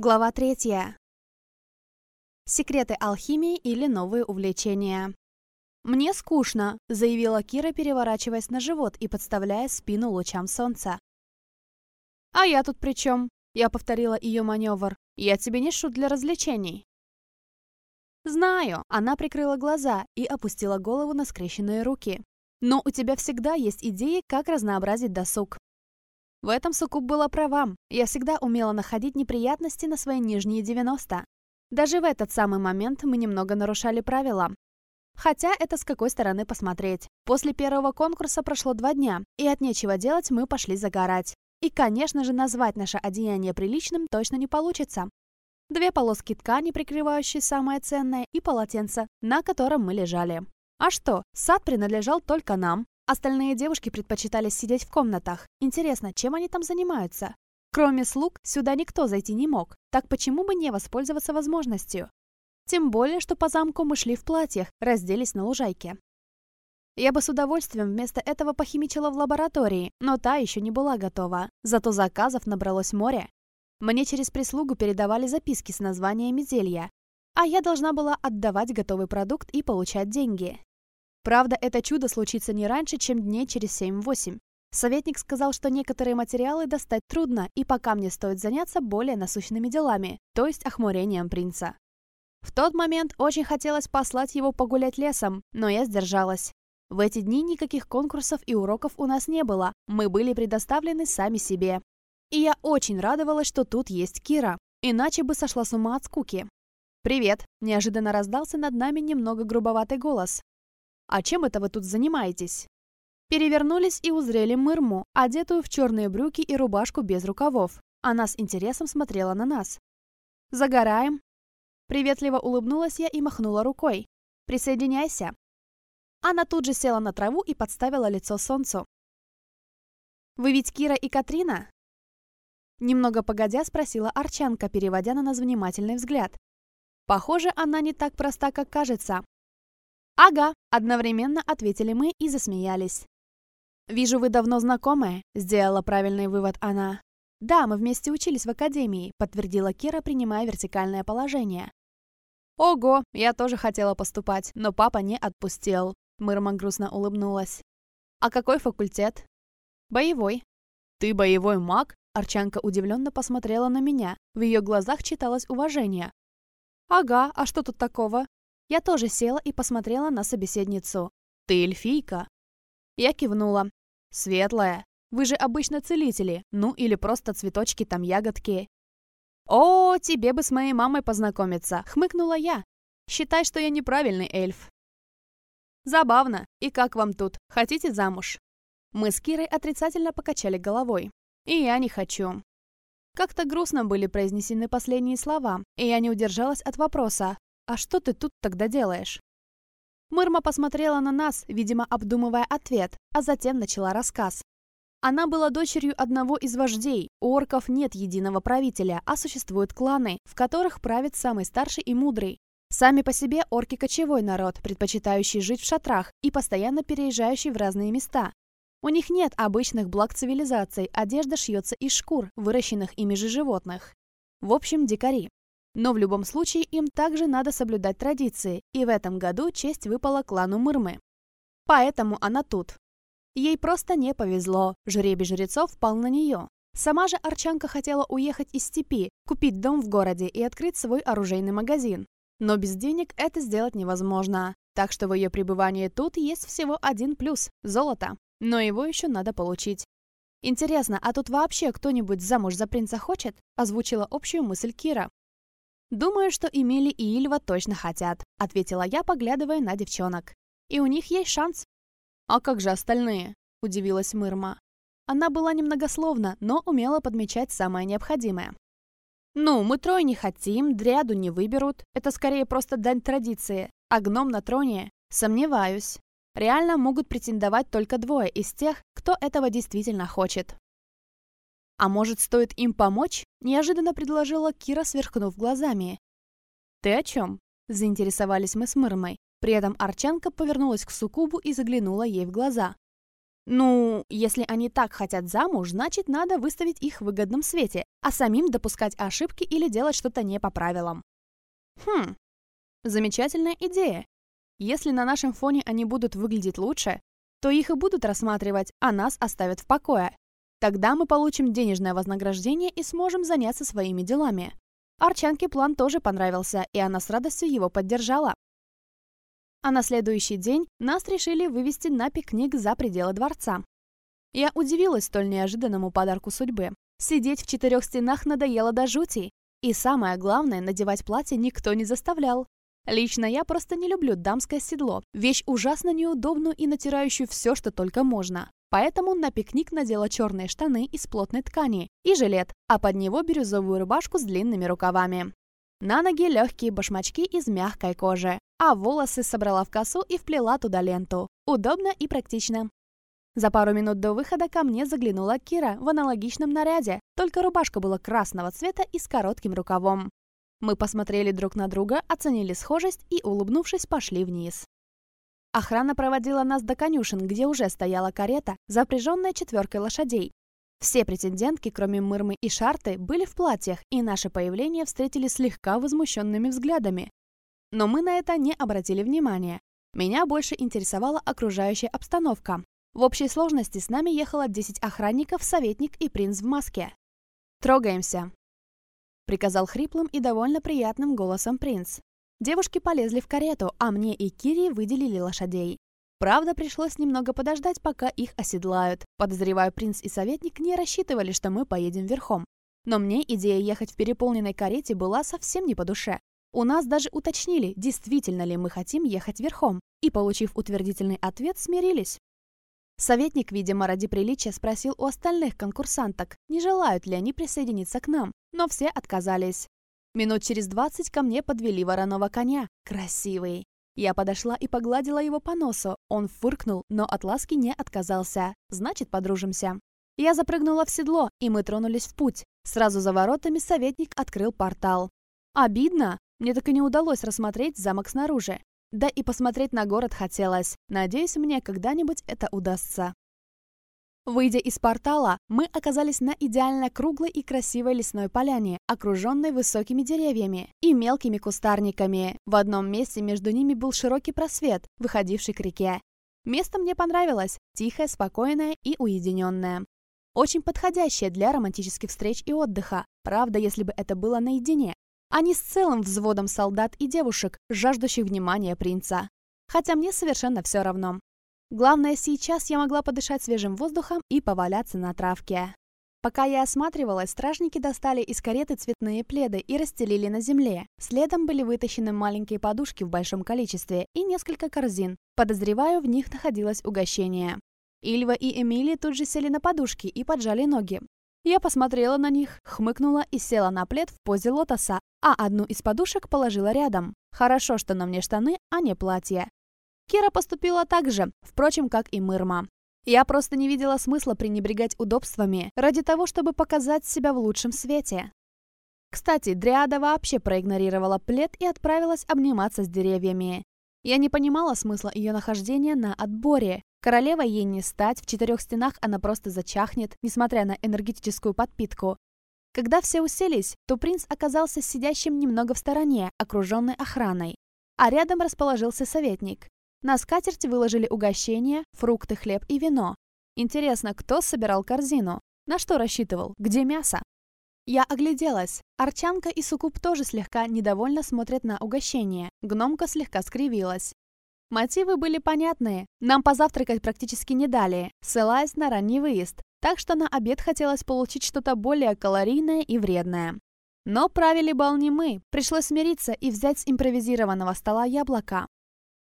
Глава третья. Секреты алхимии или новые увлечения. «Мне скучно», — заявила Кира, переворачиваясь на живот и подставляя спину лучам солнца. «А я тут при чем?» — я повторила ее маневр. «Я тебе не шут для развлечений». «Знаю», — она прикрыла глаза и опустила голову на скрещенные руки. «Но у тебя всегда есть идеи, как разнообразить досуг. В этом Сукуб была права. Я всегда умела находить неприятности на свои нижние 90. Даже в этот самый момент мы немного нарушали правила. Хотя это с какой стороны посмотреть. После первого конкурса прошло два дня, и от нечего делать мы пошли загорать. И, конечно же, назвать наше одеяние приличным точно не получится. Две полоски ткани, прикрывающие самое ценное, и полотенце, на котором мы лежали. А что, сад принадлежал только нам, Остальные девушки предпочитали сидеть в комнатах. Интересно, чем они там занимаются? Кроме слуг, сюда никто зайти не мог. Так почему бы не воспользоваться возможностью? Тем более, что по замку мы шли в платьях, разделись на лужайке. Я бы с удовольствием вместо этого похимичила в лаборатории, но та еще не была готова. Зато заказов набралось море. Мне через прислугу передавали записки с названиями зелья, а я должна была отдавать готовый продукт и получать деньги. Правда, это чудо случится не раньше, чем дней через 7-8. Советник сказал, что некоторые материалы достать трудно, и пока мне стоит заняться более насущными делами, то есть охмурением принца. В тот момент очень хотелось послать его погулять лесом, но я сдержалась. В эти дни никаких конкурсов и уроков у нас не было, мы были предоставлены сами себе. И я очень радовалась, что тут есть Кира, иначе бы сошла с ума от скуки. «Привет!» – неожиданно раздался над нами немного грубоватый голос. «А чем это вы тут занимаетесь?» Перевернулись и узрели Мырму, одетую в черные брюки и рубашку без рукавов. Она с интересом смотрела на нас. «Загораем?» Приветливо улыбнулась я и махнула рукой. «Присоединяйся». Она тут же села на траву и подставила лицо солнцу. «Вы ведь Кира и Катрина?» Немного погодя спросила Арчанка, переводя на нас внимательный взгляд. Похоже, она не так проста, как кажется. «Ага», — одновременно ответили мы и засмеялись. «Вижу, вы давно знакомы», — сделала правильный вывод она. «Да, мы вместе учились в академии», — подтвердила Кира, принимая вертикальное положение. «Ого, я тоже хотела поступать, но папа не отпустил», — Мырма грустно улыбнулась. «А какой факультет?» «Боевой». «Ты боевой маг?» Арчанка удивленно посмотрела на меня. В ее глазах читалось уважение. «Ага, а что тут такого?» Я тоже села и посмотрела на собеседницу. «Ты эльфийка?» Я кивнула. «Светлая. Вы же обычно целители. Ну, или просто цветочки там ягодки». «О, тебе бы с моей мамой познакомиться», — хмыкнула я. «Считай, что я неправильный эльф». «Забавно. И как вам тут? Хотите замуж?» Мы с Кирой отрицательно покачали головой. «И я не хочу». Как-то грустно были произнесены последние слова, и я не удержалась от вопроса, «А что ты тут тогда делаешь?» Мырма посмотрела на нас, видимо, обдумывая ответ, а затем начала рассказ. Она была дочерью одного из вождей. У орков нет единого правителя, а существуют кланы, в которых правит самый старший и мудрый. Сами по себе орки – кочевой народ, предпочитающий жить в шатрах и постоянно переезжающий в разные места. У них нет обычных благ цивилизации, одежда шьется из шкур, выращенных ими же животных. В общем, дикари. Но в любом случае им также надо соблюдать традиции, и в этом году честь выпала клану Мырмы. Поэтому она тут. Ей просто не повезло, жребий жрецов пал на нее. Сама же Арчанка хотела уехать из степи, купить дом в городе и открыть свой оружейный магазин. Но без денег это сделать невозможно. Так что в ее пребывании тут есть всего один плюс – золото. Но его еще надо получить. «Интересно, а тут вообще кто-нибудь замуж за принца хочет?» – озвучила общую мысль Кира. «Думаю, что Эмили и Ильва точно хотят», — ответила я, поглядывая на девчонок. «И у них есть шанс». «А как же остальные?» — удивилась Мырма. Она была немногословна, но умела подмечать самое необходимое. «Ну, мы трое не хотим, дряду не выберут. Это скорее просто дань традиции. А гном на троне? Сомневаюсь. Реально могут претендовать только двое из тех, кто этого действительно хочет. «А может, стоит им помочь?» – неожиданно предложила Кира, сверкнув глазами. «Ты о чем?» – заинтересовались мы с Мырмой. При этом Арчанка повернулась к Сукубу и заглянула ей в глаза. Ну, если они так хотят замуж, значит, надо выставить их в выгодном свете, а самим допускать ошибки или делать что-то не по правилам. Хм, замечательная идея. Если на нашем фоне они будут выглядеть лучше, то их и будут рассматривать, а нас оставят в покое. Тогда мы получим денежное вознаграждение и сможем заняться своими делами. Арчанке план тоже понравился, и она с радостью его поддержала. А на следующий день нас решили вывести на пикник за пределы дворца. Я удивилась столь неожиданному подарку судьбы. Сидеть в четырех стенах надоело до жути. И самое главное, надевать платье никто не заставлял. Лично я просто не люблю дамское седло. Вещь ужасно неудобную и натирающую все, что только можно. Поэтому на пикник надела черные штаны из плотной ткани и жилет, а под него бирюзовую рубашку с длинными рукавами. На ноги легкие башмачки из мягкой кожи, а волосы собрала в косу и вплела туда ленту. Удобно и практично. За пару минут до выхода ко мне заглянула Кира в аналогичном наряде, только рубашка была красного цвета и с коротким рукавом. Мы посмотрели друг на друга, оценили схожесть и, улыбнувшись, пошли вниз. Охрана проводила нас до конюшен, где уже стояла карета, запряженная четверкой лошадей. Все претендентки, кроме Мырмы и Шарты, были в платьях, и наше появление встретили слегка возмущенными взглядами. Но мы на это не обратили внимания. Меня больше интересовала окружающая обстановка. В общей сложности с нами ехало 10 охранников, советник и принц в маске. «Трогаемся», — приказал хриплым и довольно приятным голосом принц. Девушки полезли в карету, а мне и Кире выделили лошадей. Правда, пришлось немного подождать, пока их оседлают. Подозреваю, принц и советник не рассчитывали, что мы поедем верхом. Но мне идея ехать в переполненной карете была совсем не по душе. У нас даже уточнили, действительно ли мы хотим ехать верхом, и, получив утвердительный ответ, смирились. Советник, видимо, ради приличия спросил у остальных конкурсанток, не желают ли они присоединиться к нам, но все отказались. Минут через двадцать ко мне подвели вороного коня. Красивый. Я подошла и погладила его по носу. Он фыркнул, но от ласки не отказался. Значит, подружимся. Я запрыгнула в седло, и мы тронулись в путь. Сразу за воротами советник открыл портал. Обидно. Мне так и не удалось рассмотреть замок снаружи. Да и посмотреть на город хотелось. Надеюсь, мне когда-нибудь это удастся. Выйдя из портала, мы оказались на идеально круглой и красивой лесной поляне, окруженной высокими деревьями и мелкими кустарниками. В одном месте между ними был широкий просвет, выходивший к реке. Место мне понравилось, тихое, спокойное и уединенное. Очень подходящее для романтических встреч и отдыха, правда, если бы это было наедине а не с целым взводом солдат и девушек, жаждущих внимания принца. Хотя мне совершенно все равно. Главное, сейчас я могла подышать свежим воздухом и поваляться на травке. Пока я осматривалась, стражники достали из кареты цветные пледы и расстелили на земле. Следом были вытащены маленькие подушки в большом количестве и несколько корзин. Подозреваю, в них находилось угощение. Ильва и Эмили тут же сели на подушки и поджали ноги. Я посмотрела на них, хмыкнула и села на плед в позе лотоса, а одну из подушек положила рядом. Хорошо, что на мне штаны, а не платье. Кира поступила так же, впрочем, как и Мырма. Я просто не видела смысла пренебрегать удобствами ради того, чтобы показать себя в лучшем свете. Кстати, Дриада вообще проигнорировала плед и отправилась обниматься с деревьями. Я не понимала смысла ее нахождения на отборе. Королева ей не стать, в четырех стенах она просто зачахнет, несмотря на энергетическую подпитку. Когда все уселись, то принц оказался сидящим немного в стороне, окруженный охраной. А рядом расположился советник. На скатерть выложили угощения, фрукты, хлеб и вино. Интересно, кто собирал корзину? На что рассчитывал? Где мясо? Я огляделась. Арчанка и Сукуб тоже слегка недовольно смотрят на угощение. Гномка слегка скривилась. Мотивы были понятные. Нам позавтракать практически не дали, ссылаясь на ранний выезд. Так что на обед хотелось получить что-то более калорийное и вредное. Но правили бал не мы. Пришлось смириться и взять с импровизированного стола яблоко.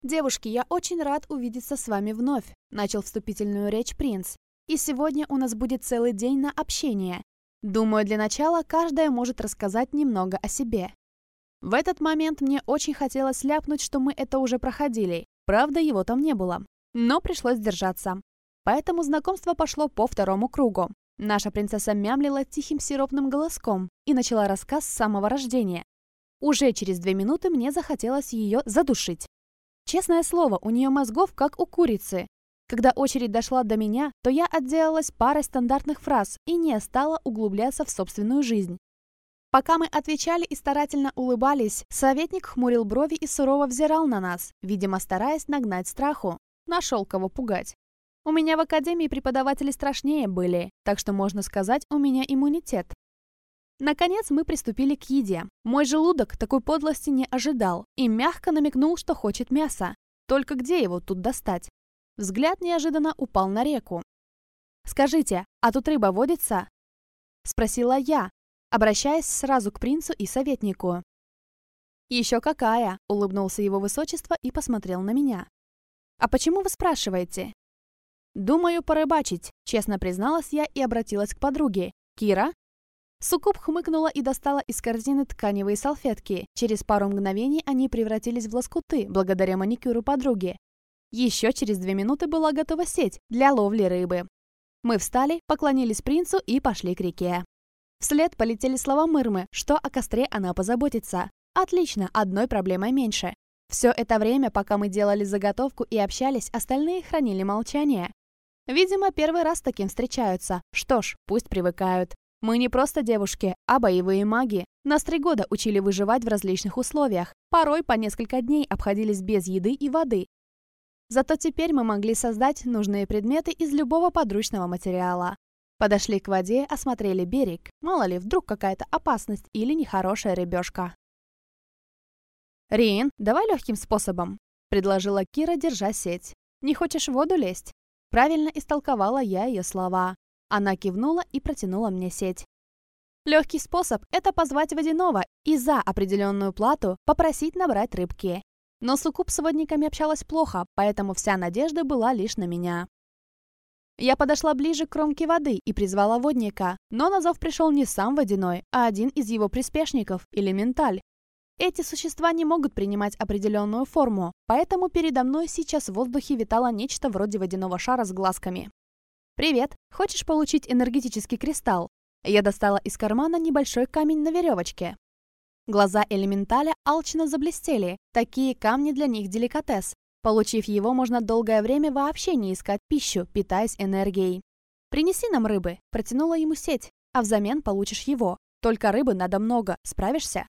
«Девушки, я очень рад увидеться с вами вновь», – начал вступительную речь принц. «И сегодня у нас будет целый день на общение. Думаю, для начала каждая может рассказать немного о себе. В этот момент мне очень хотелось ляпнуть, что мы это уже проходили. Правда, его там не было. Но пришлось держаться. Поэтому знакомство пошло по второму кругу. Наша принцесса мямлила тихим сиропным голоском и начала рассказ с самого рождения. Уже через две минуты мне захотелось ее задушить. Честное слово, у нее мозгов как у курицы. Когда очередь дошла до меня, то я отделалась парой стандартных фраз и не стала углубляться в собственную жизнь. Пока мы отвечали и старательно улыбались, советник хмурил брови и сурово взирал на нас, видимо, стараясь нагнать страху. Нашел кого пугать. У меня в академии преподаватели страшнее были, так что, можно сказать, у меня иммунитет. Наконец мы приступили к еде. Мой желудок такой подлости не ожидал и мягко намекнул, что хочет мяса. Только где его тут достать? Взгляд неожиданно упал на реку. «Скажите, а тут рыба водится?» Спросила я, обращаясь сразу к принцу и советнику. «Еще какая!» — улыбнулся его высочество и посмотрел на меня. «А почему вы спрашиваете?» «Думаю, порыбачить», — честно призналась я и обратилась к подруге. «Кира?» Суккуб хмыкнула и достала из корзины тканевые салфетки. Через пару мгновений они превратились в лоскуты, благодаря маникюру подруги. Еще через две минуты была готова сеть для ловли рыбы. Мы встали, поклонились принцу и пошли к реке. Вслед полетели слова Мырмы, что о костре она позаботится. Отлично, одной проблемой меньше. Все это время, пока мы делали заготовку и общались, остальные хранили молчание. Видимо, первый раз таким встречаются. Что ж, пусть привыкают. Мы не просто девушки, а боевые маги. Нас три года учили выживать в различных условиях. Порой по несколько дней обходились без еды и воды. Зато теперь мы могли создать нужные предметы из любого подручного материала. Подошли к воде, осмотрели берег. Мало ли, вдруг какая-то опасность или нехорошая рыбешка. «Рин, давай легким способом», — предложила Кира, держа сеть. «Не хочешь в воду лезть?» Правильно истолковала я ее слова. Она кивнула и протянула мне сеть. Легкий способ – это позвать водяного и за определенную плату попросить набрать рыбки. Но с водниками общалась плохо, поэтому вся надежда была лишь на меня. Я подошла ближе к кромке воды и призвала водника, но на зов пришел не сам водяной, а один из его приспешников, элементаль. Эти существа не могут принимать определенную форму, поэтому передо мной сейчас в воздухе витало нечто вроде водяного шара с глазками. «Привет! Хочешь получить энергетический кристалл?» Я достала из кармана небольшой камень на веревочке. Глаза элементаля алчно заблестели. Такие камни для них деликатес. Получив его, можно долгое время вообще не искать пищу, питаясь энергией. «Принеси нам рыбы», – протянула ему сеть, а взамен получишь его. Только рыбы надо много, справишься?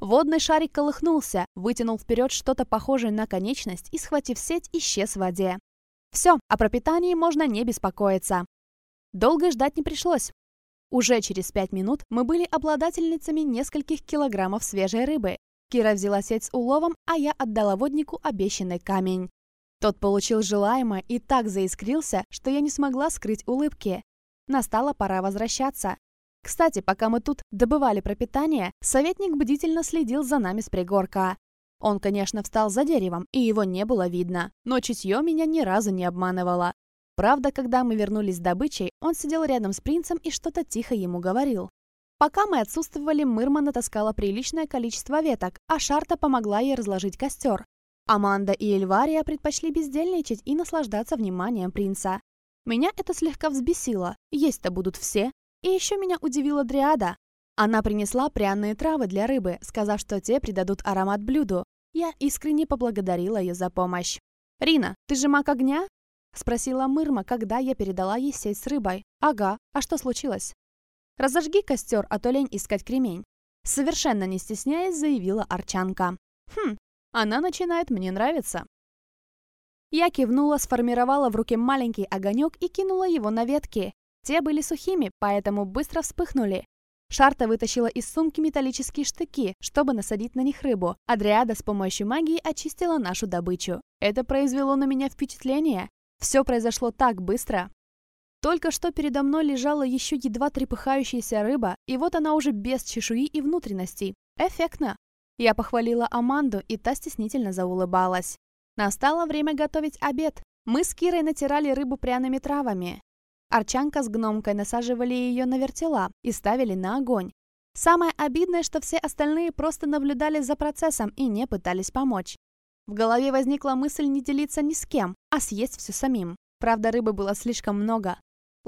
Водный шарик колыхнулся, вытянул вперед что-то похожее на конечность и, схватив сеть, исчез в воде. Все, о пропитании можно не беспокоиться. Долго ждать не пришлось. Уже через пять минут мы были обладательницами нескольких килограммов свежей рыбы. Кира взяла сеть с уловом, а я отдала воднику обещанный камень. Тот получил желаемое и так заискрился, что я не смогла скрыть улыбки. Настала пора возвращаться. Кстати, пока мы тут добывали пропитание, советник бдительно следил за нами с пригорка. Он, конечно, встал за деревом, и его не было видно, но чутье меня ни разу не обманывало. Правда, когда мы вернулись с добычей, он сидел рядом с принцем и что-то тихо ему говорил. Пока мы отсутствовали, Мырма натаскала приличное количество веток, а Шарта помогла ей разложить костер. Аманда и Эльвария предпочли бездельничать и наслаждаться вниманием принца. Меня это слегка взбесило, есть-то будут все, и еще меня удивила Дриада. Она принесла пряные травы для рыбы, сказав, что те придадут аромат блюду. Я искренне поблагодарила ее за помощь. «Рина, ты же маг огня?» Спросила Мырма, когда я передала ей сеть с рыбой. «Ага, а что случилось?» «Разожги костер, а то лень искать кремень». Совершенно не стесняясь, заявила Арчанка. «Хм, она начинает мне нравиться». Я кивнула, сформировала в руке маленький огонек и кинула его на ветки. Те были сухими, поэтому быстро вспыхнули. Шарта вытащила из сумки металлические штыки, чтобы насадить на них рыбу. Адриада с помощью магии очистила нашу добычу. Это произвело на меня впечатление. Все произошло так быстро. Только что передо мной лежала еще едва трепыхающаяся рыба, и вот она уже без чешуи и внутренностей. Эффектно. Я похвалила Аманду, и та стеснительно заулыбалась. Настало время готовить обед. Мы с Кирой натирали рыбу пряными травами. Арчанка с гномкой насаживали ее на вертела и ставили на огонь. Самое обидное, что все остальные просто наблюдали за процессом и не пытались помочь. В голове возникла мысль не делиться ни с кем, а съесть все самим. Правда, рыбы было слишком много.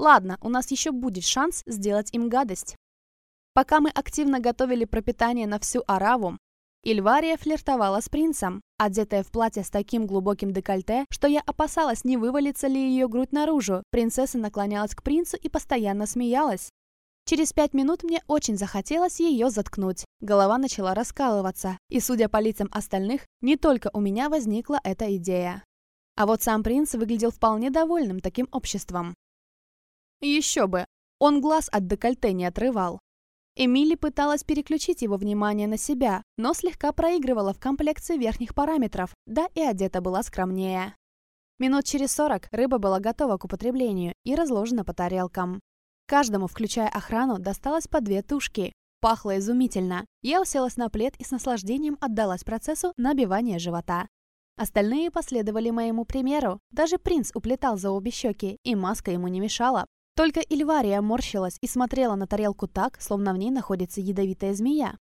Ладно, у нас еще будет шанс сделать им гадость. Пока мы активно готовили пропитание на всю араву, Ильвария флиртовала с принцем, одетая в платье с таким глубоким декольте, что я опасалась, не вывалится ли ее грудь наружу. Принцесса наклонялась к принцу и постоянно смеялась. Через пять минут мне очень захотелось ее заткнуть. Голова начала раскалываться, и, судя по лицам остальных, не только у меня возникла эта идея. А вот сам принц выглядел вполне довольным таким обществом. Еще бы, он глаз от декольте не отрывал. Эмили пыталась переключить его внимание на себя, но слегка проигрывала в комплекции верхних параметров, да и одета была скромнее. Минут через сорок рыба была готова к употреблению и разложена по тарелкам. Каждому, включая охрану, досталось по две тушки. Пахло изумительно. Я уселась на плед и с наслаждением отдалась процессу набивания живота. Остальные последовали моему примеру. Даже принц уплетал за обе щеки, и маска ему не мешала, только Ильвария морщилась и смотрела на тарелку так, словно в ней находится ядовитая змея.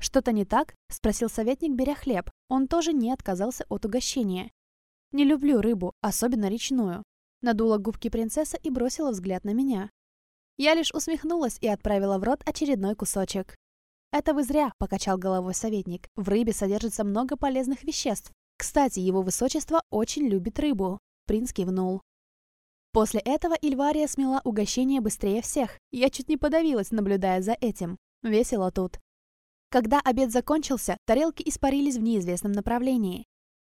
«Что-то не так?» – спросил советник, беря хлеб. Он тоже не отказался от угощения. «Не люблю рыбу, особенно речную». Надула губки принцесса и бросила взгляд на меня. Я лишь усмехнулась и отправила в рот очередной кусочек. «Это вы зря», – покачал головой советник. «В рыбе содержится много полезных веществ. Кстати, его высочество очень любит рыбу». Принц кивнул. После этого Ильвария смела угощение быстрее всех. Я чуть не подавилась, наблюдая за этим. Весело тут. Когда обед закончился, тарелки испарились в неизвестном направлении.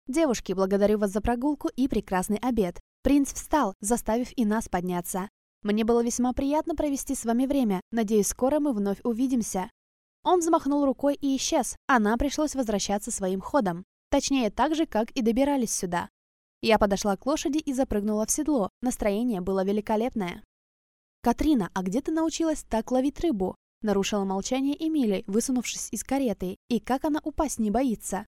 «Девушки, благодарю вас за прогулку и прекрасный обед». Принц встал, заставив и нас подняться. «Мне было весьма приятно провести с вами время. Надеюсь, скоро мы вновь увидимся». Он взмахнул рукой и исчез, а нам пришлось возвращаться своим ходом. Точнее, так же, как и добирались сюда. Я подошла к лошади и запрыгнула в седло. Настроение было великолепное. «Катрина, а где ты научилась так ловить рыбу?» Нарушила молчание Эмили, высунувшись из кареты. «И как она упасть не боится?»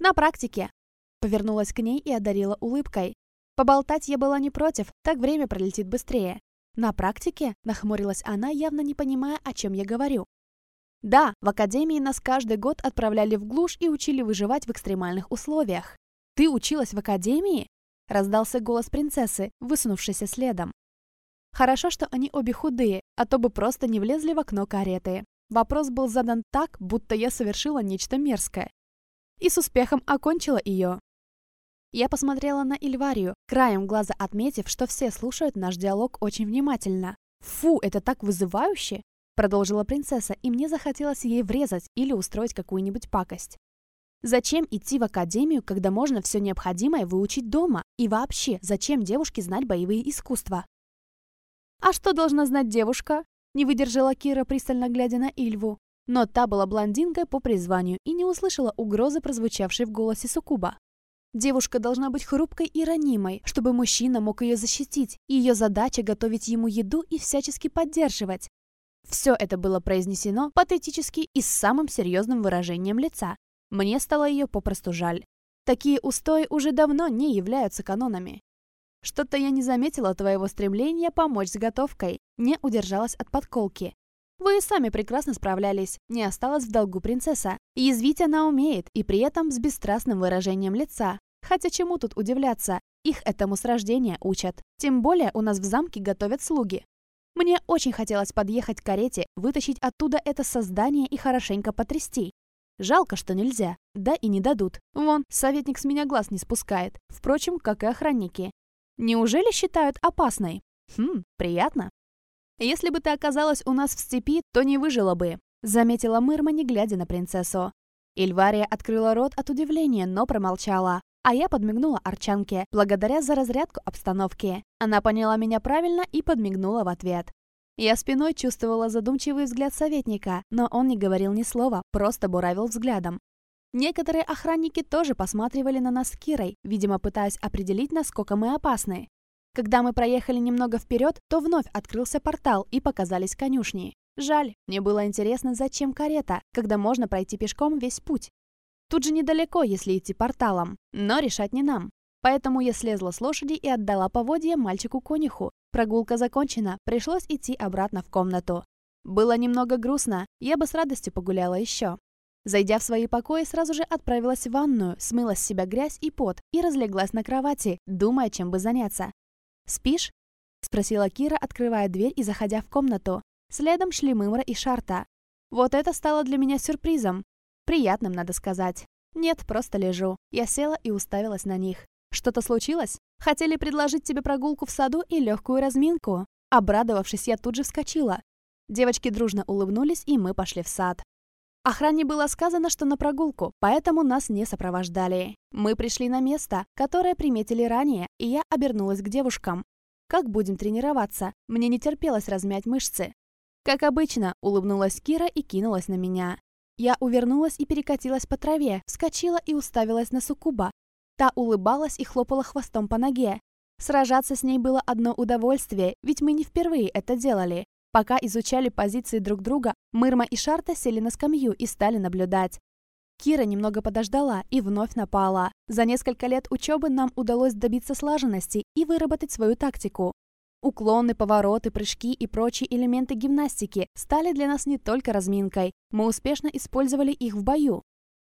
«На практике!» Повернулась к ней и одарила улыбкой. Поболтать я была не против, так время пролетит быстрее. «На практике?» – нахмурилась она, явно не понимая, о чем я говорю. «Да, в академии нас каждый год отправляли в глушь и учили выживать в экстремальных условиях. «Ты училась в академии?» — раздался голос принцессы, высунувшийся следом. Хорошо, что они обе худые, а то бы просто не влезли в окно кареты. Вопрос был задан так, будто я совершила нечто мерзкое. И с успехом окончила ее. Я посмотрела на Ильварию, краем глаза отметив, что все слушают наш диалог очень внимательно. «Фу, это так вызывающе!» Продолжила принцесса, и мне захотелось ей врезать или устроить какую-нибудь пакость. Зачем идти в академию, когда можно все необходимое выучить дома? И вообще, зачем девушке знать боевые искусства? «А что должна знать девушка?» Не выдержала Кира, пристально глядя на Ильву. Но та была блондинкой по призванию и не услышала угрозы, прозвучавшей в голосе Сукуба. Девушка должна быть хрупкой и ранимой, чтобы мужчина мог ее защитить, и ее задача готовить ему еду и всячески поддерживать. Все это было произнесено патетически и с самым серьезным выражением лица. Мне стало ее попросту жаль. Такие устои уже давно не являются канонами. Что-то я не заметила твоего стремления помочь с готовкой, не удержалась от подколки. Вы и сами прекрасно справлялись, не осталась в долгу принцесса. Язвить она умеет, и при этом с бесстрастным выражением лица. Хотя чему тут удивляться, их этому с рождения учат. Тем более у нас в замке готовят слуги. Мне очень хотелось подъехать к карете, вытащить оттуда это создание и хорошенько потрясти. Жалко, что нельзя. Да и не дадут. Вон, советник с меня глаз не спускает. Впрочем, как и охранники. Неужели считают опасной? Хм, приятно. Если бы ты оказалась у нас в степи, то не выжила бы, заметила Мырма, не глядя на принцессу. Ильвария открыла рот от удивления, но промолчала. А я подмигнула Арчанке, благодаря за разрядку обстановки. Она поняла меня правильно и подмигнула в ответ. Я спиной чувствовала задумчивый взгляд советника, но он не говорил ни слова, просто буравил взглядом. Некоторые охранники тоже посматривали на нас с Кирой, видимо, пытаясь определить, насколько мы опасны. Когда мы проехали немного вперед, то вновь открылся портал и показались конюшни. Жаль, мне было интересно, зачем карета, когда можно пройти пешком весь путь. Тут же недалеко, если идти порталом, но решать не нам. Поэтому я слезла с лошади и отдала поводье мальчику-конюху, Прогулка закончена, пришлось идти обратно в комнату. Было немного грустно, я бы с радостью погуляла еще. Зайдя в свои покои, сразу же отправилась в ванную, смыла с себя грязь и пот и разлеглась на кровати, думая, чем бы заняться. «Спишь?» — спросила Кира, открывая дверь и заходя в комнату. Следом шли Мымра и Шарта. Вот это стало для меня сюрпризом. Приятным, надо сказать. Нет, просто лежу. Я села и уставилась на них. Что-то случилось? Хотели предложить тебе прогулку в саду и легкую разминку? Обрадовавшись, я тут же вскочила. Девочки дружно улыбнулись, и мы пошли в сад. Охране было сказано, что на прогулку, поэтому нас не сопровождали. Мы пришли на место, которое приметили ранее, и я обернулась к девушкам. Как будем тренироваться? Мне не терпелось размять мышцы. Как обычно, улыбнулась Кира и кинулась на меня. Я увернулась и перекатилась по траве, вскочила и уставилась на Сукуба. Та улыбалась и хлопала хвостом по ноге. Сражаться с ней было одно удовольствие, ведь мы не впервые это делали. Пока изучали позиции друг друга, Мырма и Шарта сели на скамью и стали наблюдать. Кира немного подождала и вновь напала. За несколько лет учебы нам удалось добиться слаженности и выработать свою тактику. Уклоны, повороты, прыжки и прочие элементы гимнастики стали для нас не только разминкой. Мы успешно использовали их в бою.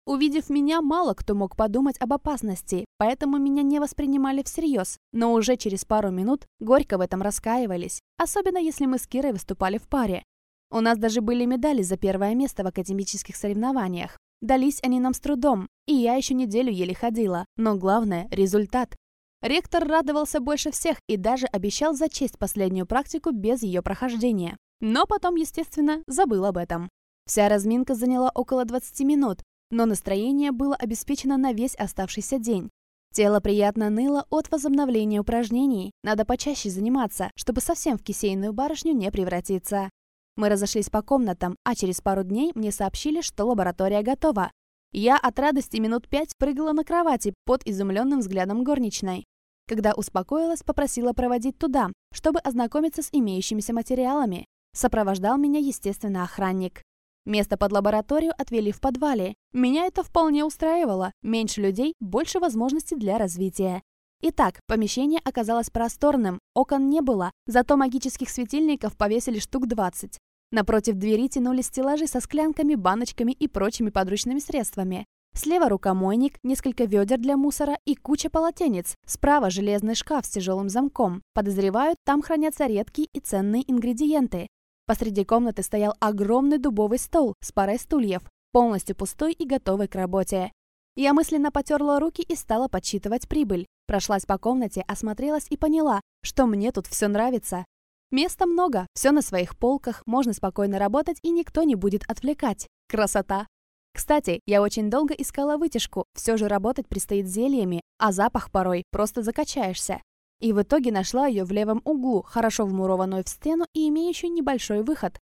Увидев меня, мало кто мог подумать об опасности, поэтому меня не воспринимали всерьез, но уже через пару минут горько в этом раскаивались, особенно если мы с Кирой выступали в паре. У нас даже были медали за первое место в академических соревнованиях. Дались они нам с трудом, и я еще неделю еле ходила, но главное – результат. Ректор радовался больше всех и даже обещал зачесть последнюю практику без ее прохождения. Но потом, естественно, забыл об этом. Вся разминка заняла около 20 минут, но настроение было обеспечено на весь оставшийся день. Тело приятно ныло от возобновления упражнений. Надо почаще заниматься, чтобы совсем в кисейную барышню не превратиться. Мы разошлись по комнатам, а через пару дней мне сообщили, что лаборатория готова. Я от радости минут пять прыгала на кровати под изумленным взглядом горничной. Когда успокоилась, попросила проводить туда, чтобы ознакомиться с имеющимися материалами. Сопровождал меня, естественно, охранник. Место под лабораторию отвели в подвале. Меня это вполне устраивало. Меньше людей, больше возможностей для развития. Итак, помещение оказалось просторным, окон не было, зато магических светильников повесили штук 20. Напротив двери тянулись стеллажи со склянками, баночками и прочими подручными средствами. Слева рукомойник, несколько ведер для мусора и куча полотенец. Справа железный шкаф с тяжелым замком. Подозревают, там хранятся редкие и ценные ингредиенты. Посреди комнаты стоял огромный дубовый стол с парой стульев, полностью пустой и готовый к работе. Я мысленно потерла руки и стала подсчитывать прибыль. Прошлась по комнате, осмотрелась и поняла, что мне тут все нравится. Места много, все на своих полках, можно спокойно работать и никто не будет отвлекать. Красота! Кстати, я очень долго искала вытяжку, все же работать предстоит зельями, а запах порой просто закачаешься и в итоге нашла ее в левом углу, хорошо вмурованную в стену и имеющую небольшой выход,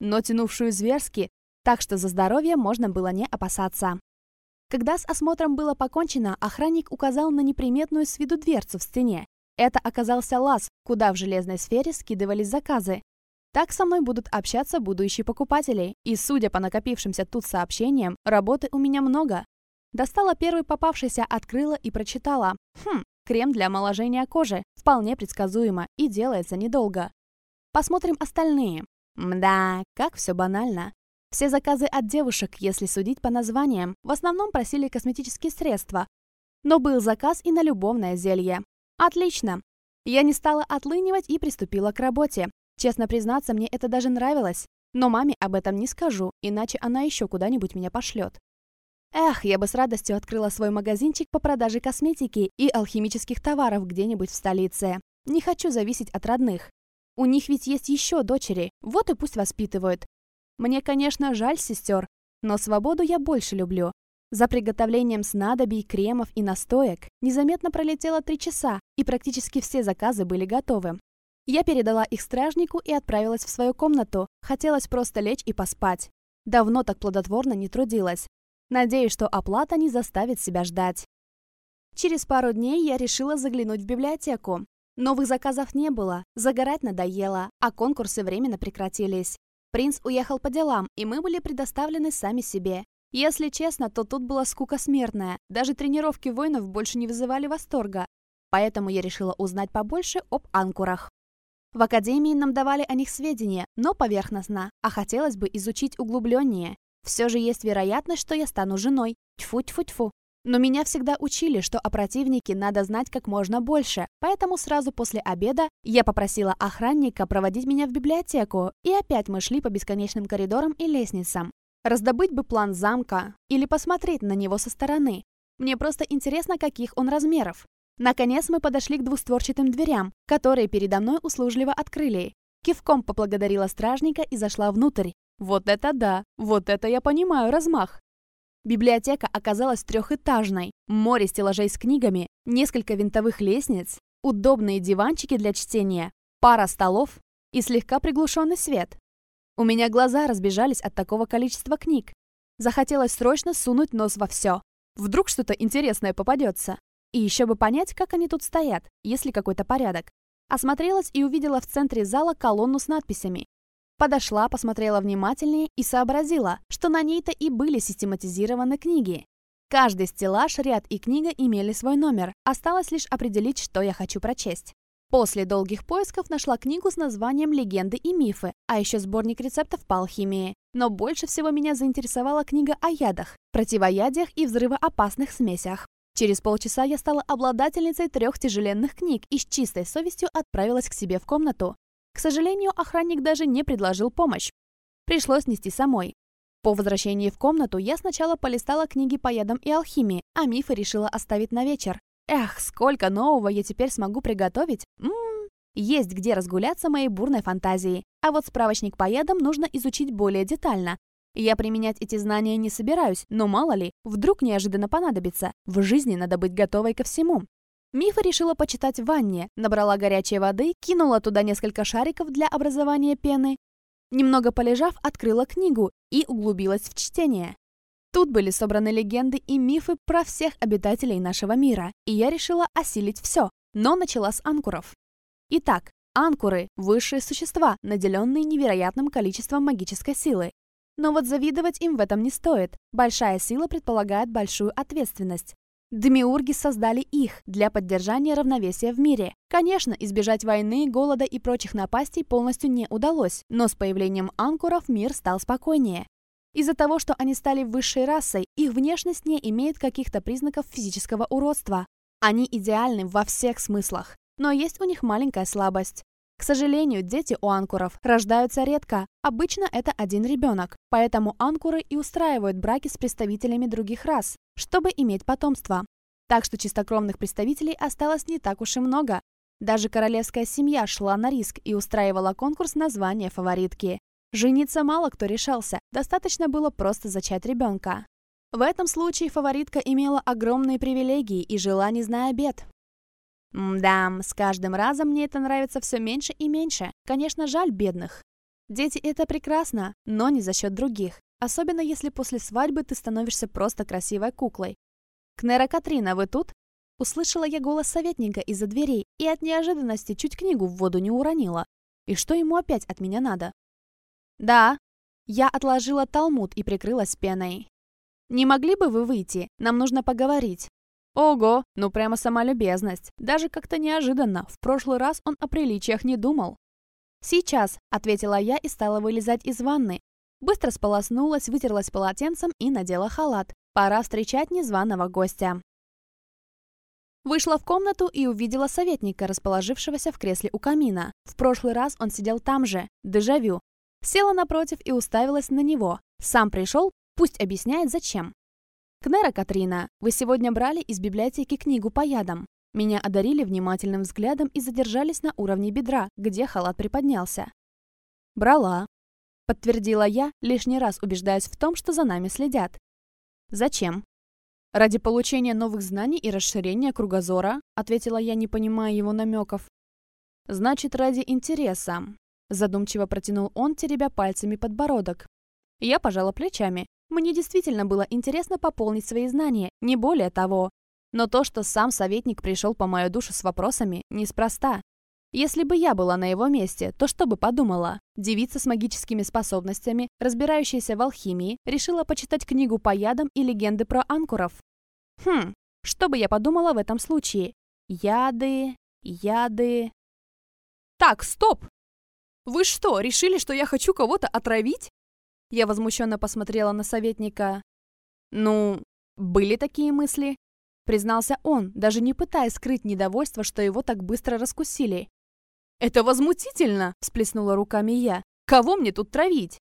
но тянувшую зверски, так что за здоровье можно было не опасаться. Когда с осмотром было покончено, охранник указал на неприметную с виду дверцу в стене. Это оказался лаз, куда в железной сфере скидывались заказы. Так со мной будут общаться будущие покупатели, и, судя по накопившимся тут сообщениям, работы у меня много. Достала первый попавшийся, открыла и прочитала. Хм, Крем для омоложения кожи. Вполне предсказуемо и делается недолго. Посмотрим остальные. Мда, как все банально. Все заказы от девушек, если судить по названиям, в основном просили косметические средства. Но был заказ и на любовное зелье. Отлично. Я не стала отлынивать и приступила к работе. Честно признаться, мне это даже нравилось. Но маме об этом не скажу, иначе она еще куда-нибудь меня пошлет. Эх, я бы с радостью открыла свой магазинчик по продаже косметики и алхимических товаров где-нибудь в столице. Не хочу зависеть от родных. У них ведь есть еще дочери, вот и пусть воспитывают. Мне, конечно, жаль сестер, но свободу я больше люблю. За приготовлением снадобий, кремов и настоек незаметно пролетело три часа, и практически все заказы были готовы. Я передала их стражнику и отправилась в свою комнату. Хотелось просто лечь и поспать. Давно так плодотворно не трудилась. Надеюсь, что оплата не заставит себя ждать. Через пару дней я решила заглянуть в библиотеку. Новых заказов не было, загорать надоело, а конкурсы временно прекратились. Принц уехал по делам, и мы были предоставлены сами себе. Если честно, то тут была скука смертная, даже тренировки воинов больше не вызывали восторга. Поэтому я решила узнать побольше об анкурах. В академии нам давали о них сведения, но поверхностно, а хотелось бы изучить углубленнее. Все же есть вероятность, что я стану женой. Тьфу-тьфу-тьфу. Но меня всегда учили, что о противнике надо знать как можно больше, поэтому сразу после обеда я попросила охранника проводить меня в библиотеку, и опять мы шли по бесконечным коридорам и лестницам. Раздобыть бы план замка или посмотреть на него со стороны. Мне просто интересно, каких он размеров. Наконец мы подошли к двустворчатым дверям, которые передо мной услужливо открыли. Кивком поблагодарила стражника и зашла внутрь. Вот это да! Вот это я понимаю размах! Библиотека оказалась трехэтажной, море стеллажей с книгами, несколько винтовых лестниц, удобные диванчики для чтения, пара столов и слегка приглушенный свет. У меня глаза разбежались от такого количества книг. Захотелось срочно сунуть нос во все. Вдруг что-то интересное попадется. И еще бы понять, как они тут стоят, если какой-то порядок. Осмотрелась и увидела в центре зала колонну с надписями. Подошла, посмотрела внимательнее и сообразила, что на ней-то и были систематизированы книги. Каждый стеллаж, ряд и книга имели свой номер. Осталось лишь определить, что я хочу прочесть. После долгих поисков нашла книгу с названием «Легенды и мифы», а еще сборник рецептов по алхимии. Но больше всего меня заинтересовала книга о ядах, противоядиях и взрывоопасных смесях. Через полчаса я стала обладательницей трех тяжеленных книг и с чистой совестью отправилась к себе в комнату. К сожалению, охранник даже не предложил помощь. Пришлось нести самой. По возвращении в комнату я сначала полистала книги по ядам и алхимии, а мифы решила оставить на вечер. Эх, сколько нового я теперь смогу приготовить. Ммм, есть где разгуляться моей бурной фантазии. А вот справочник по ядам нужно изучить более детально. Я применять эти знания не собираюсь, но мало ли, вдруг неожиданно понадобится. В жизни надо быть готовой ко всему. Мифа решила почитать в ванне, набрала горячей воды, кинула туда несколько шариков для образования пены. Немного полежав, открыла книгу и углубилась в чтение. Тут были собраны легенды и мифы про всех обитателей нашего мира, и я решила осилить все, но начала с анкуров. Итак, анкуры – высшие существа, наделенные невероятным количеством магической силы. Но вот завидовать им в этом не стоит. Большая сила предполагает большую ответственность. Демиурги создали их для поддержания равновесия в мире. Конечно, избежать войны, голода и прочих напастей полностью не удалось, но с появлением анкуров мир стал спокойнее. Из-за того, что они стали высшей расой, их внешность не имеет каких-то признаков физического уродства. Они идеальны во всех смыслах, но есть у них маленькая слабость. К сожалению, дети у анкуров рождаются редко, обычно это один ребенок, поэтому анкуры и устраивают браки с представителями других рас, чтобы иметь потомство. Так что чистокровных представителей осталось не так уж и много. Даже королевская семья шла на риск и устраивала конкурс на звание фаворитки. Жениться мало кто решался, достаточно было просто зачать ребенка. В этом случае фаворитка имела огромные привилегии и жила, не зная бед. Да, с каждым разом мне это нравится все меньше и меньше. Конечно, жаль бедных. Дети — это прекрасно, но не за счет других. Особенно если после свадьбы ты становишься просто красивой куклой. «Кнера Катрина, вы тут?» Услышала я голос советника из-за дверей и от неожиданности чуть книгу в воду не уронила. И что ему опять от меня надо? «Да». Я отложила талмуд и прикрылась пеной. «Не могли бы вы выйти? Нам нужно поговорить». Ого, ну прямо сама любезность. Даже как-то неожиданно. В прошлый раз он о приличиях не думал. «Сейчас», — ответила я и стала вылезать из ванны. Быстро сполоснулась, вытерлась полотенцем и надела халат. Пора встречать незваного гостя. Вышла в комнату и увидела советника, расположившегося в кресле у камина. В прошлый раз он сидел там же, дежавю. Села напротив и уставилась на него. Сам пришел, пусть объясняет, зачем. «Кнера Катрина, вы сегодня брали из библиотеки книгу по ядам. Меня одарили внимательным взглядом и задержались на уровне бедра, где халат приподнялся. «Брала», — подтвердила я, лишний раз убеждаясь в том, что за нами следят. «Зачем?» «Ради получения новых знаний и расширения кругозора», — ответила я, не понимая его намеков. «Значит, ради интереса», — задумчиво протянул он, теребя пальцами подбородок. Я пожала плечами. Мне действительно было интересно пополнить свои знания, не более того. Но то, что сам советник пришел по мою душу с вопросами, неспроста. Если бы я была на его месте, то что бы подумала? Девица с магическими способностями, разбирающаяся в алхимии, решила почитать книгу по ядам и легенды про анкуров. Хм, что бы я подумала в этом случае? Яды, яды... Так, стоп! Вы что, решили, что я хочу кого-то отравить? Я возмущенно посмотрела на советника. «Ну, были такие мысли?» Признался он, даже не пытаясь скрыть недовольство, что его так быстро раскусили. «Это возмутительно!» – всплеснула руками я. «Кого мне тут травить?»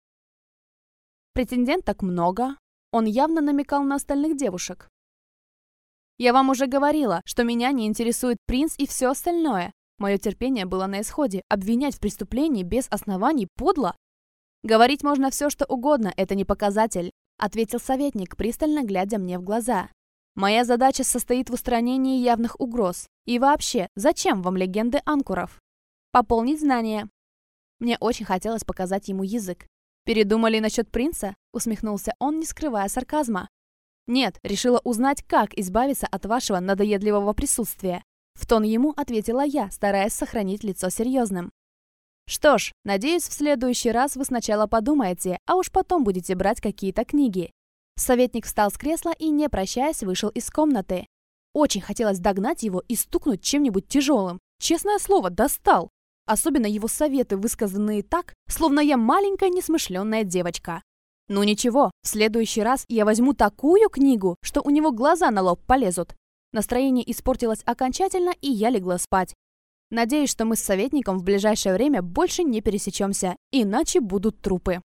Претенденток много. Он явно намекал на остальных девушек. «Я вам уже говорила, что меня не интересует принц и все остальное. Мое терпение было на исходе. Обвинять в преступлении без оснований подло. Говорить можно все, что угодно, это не показатель», ответил советник, пристально глядя мне в глаза. «Моя задача состоит в устранении явных угроз. И вообще, зачем вам легенды анкуров? Пополнить знания». Мне очень хотелось показать ему язык. «Передумали насчет принца?» — усмехнулся он, не скрывая сарказма. «Нет, решила узнать, как избавиться от вашего надоедливого присутствия». В тон ему ответила я, стараясь сохранить лицо серьезным. «Что ж, надеюсь, в следующий раз вы сначала подумаете, а уж потом будете брать какие-то книги». Советник встал с кресла и, не прощаясь, вышел из комнаты. Очень хотелось догнать его и стукнуть чем-нибудь тяжелым. Честное слово, достал. Особенно его советы, высказанные так, словно я маленькая несмышленная девочка. Ну ничего, в следующий раз я возьму такую книгу, что у него глаза на лоб полезут. Настроение испортилось окончательно, и я легла спать. Надеюсь, что мы с советником в ближайшее время больше не пересечемся, иначе будут трупы.